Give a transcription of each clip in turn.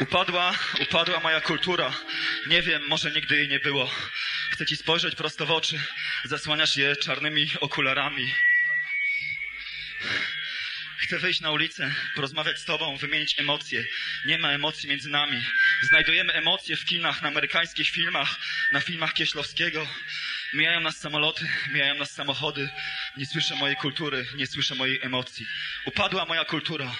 Upadła, upadła moja kultura. Nie wiem, może nigdy jej nie było. Chcę ci spojrzeć prosto w oczy. Zasłaniasz je czarnymi okularami. Chcę wyjść na ulicę, porozmawiać z tobą, wymienić emocje. Nie ma emocji między nami. Znajdujemy emocje w kinach, na amerykańskich filmach, na filmach Kieślowskiego. Mijają nas samoloty, mijają nas samochody. Nie słyszę mojej kultury, nie słyszę mojej emocji. Upadła moja kultura.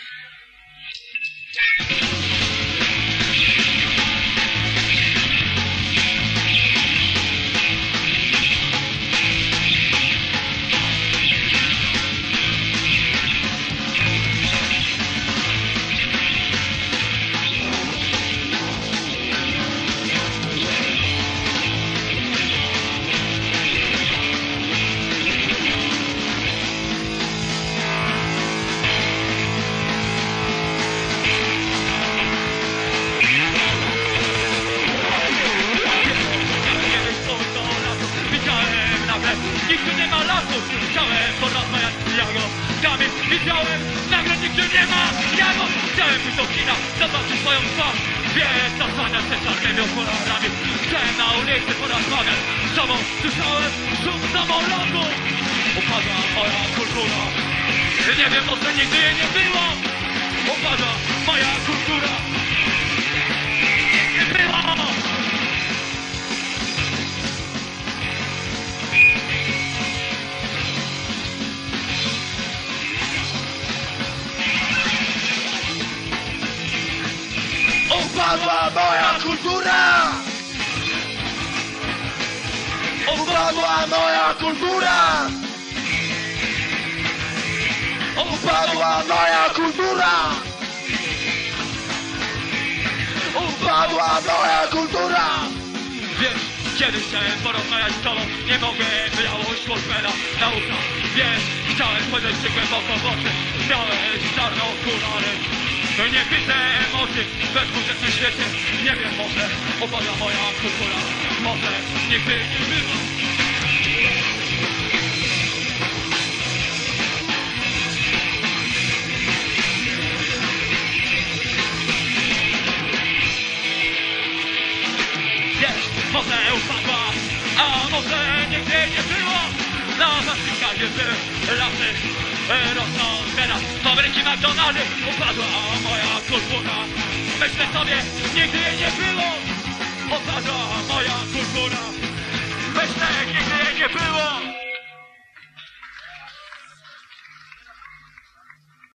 Nigdy nie ma lasu. Chciałem porozmawiać z Jago Kamień widziałem Nagle nigdy nie ma. Jago Chciałem pójść do kina. Zobaczyć swoją twarz. Wiesz, zasłaniać się czarnymi okularami. Chciałem na ulicy porozmawiać Z tobą. Słyszałem szum samolotu. Upadła moja kultura. Nie wiem, może nigdy jej nie było. Upadła moja kultura Upadła moja kultura! Upadła moja kultura! Upadła moja kultura! Upadła moja kultura! Wiesz, kiedyś chciałem porozmawiać z tobą Nie mogę, miało Schwarzmana na usta Wiesz, chciałem spojrzeć ci głęboko w oczy Miałeś czarne okulary Nie widzę emocji we współczesnym świecie. Nie wiem, może opada moja kultura. Może nigdy nie była Wiesz, może upadła, a może nigdy nie było Na Wasyka jest lasy e, rosną teraz Fabryki McDonaldy upadła moja kultura. Myślę sobie, nigdy jej nie było. Upadła moja kultura. Myślę, nigdy jej nie było